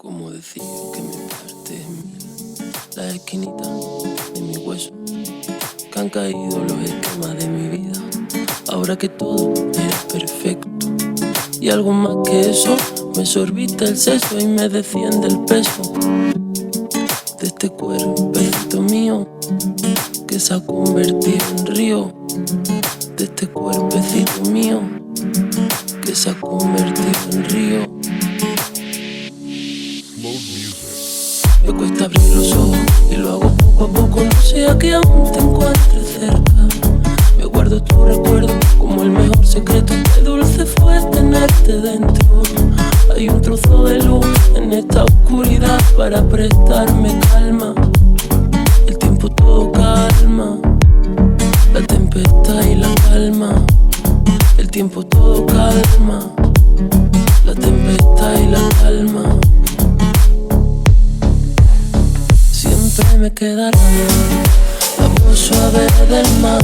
Como decir que me parte la esquinita de mi hueso, que han caído los esquemas de mi vida, ahora que todo era perfecto. Y algo más que eso, me sorbita el seso y me desciende el peso de este cuerpecito mío que se ha convertido en río, de este cuerpecito mío que se ha convertido en río. Cuesta abrir los ojos y lo hago poco a poco. No sea que aún te encuentres cerca. Me guardo tu recuerdo como el mejor secreto. Qué dulce fue tenerte dentro. Hay un trozo de luz en esta oscuridad para prestarme calma. El tiempo todo calma. La tempestad y la calma. El tiempo todo calma. La tempestad y la calma. Quedará la voz suave del mar.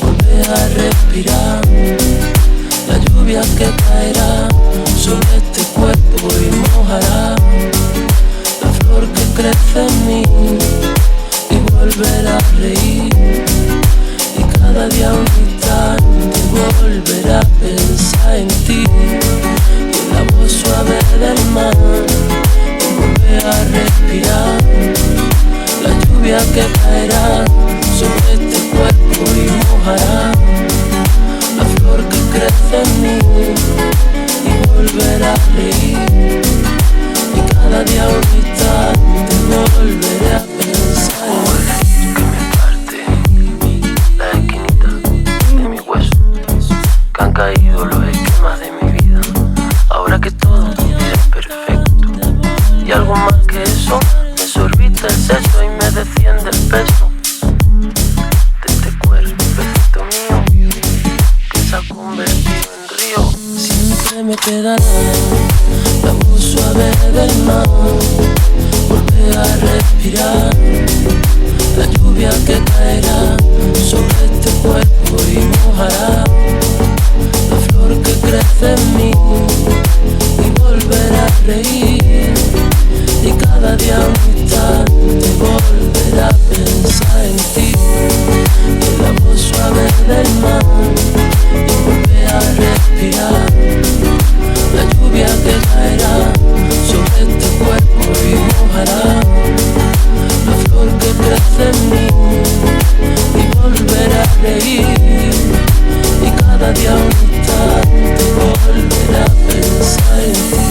Volver a respirar la lluvia que caerá sobre este cuerpo y mojará la flor que crece en mí y volver a reír. Y cada día un instante volver a pensar en ti. Y la voz suave del mar volver a respirar que caerá sobre este cuerpo y mojará la flor que crece en mí y volverá a reír. Y cada día un instante volveré a pensar que me parte la esquinita de mi hueso, que han caído los esquemas de mi vida. Ahora que todo es perfecto y algo más que eso el seso y me desciende el peso de este cuerpecito mío que se ha convertido en río. Siempre me quedará la voz suave del mar, volver a respirar la lluvia que caerá tanta diabla, tanto volver a pensar.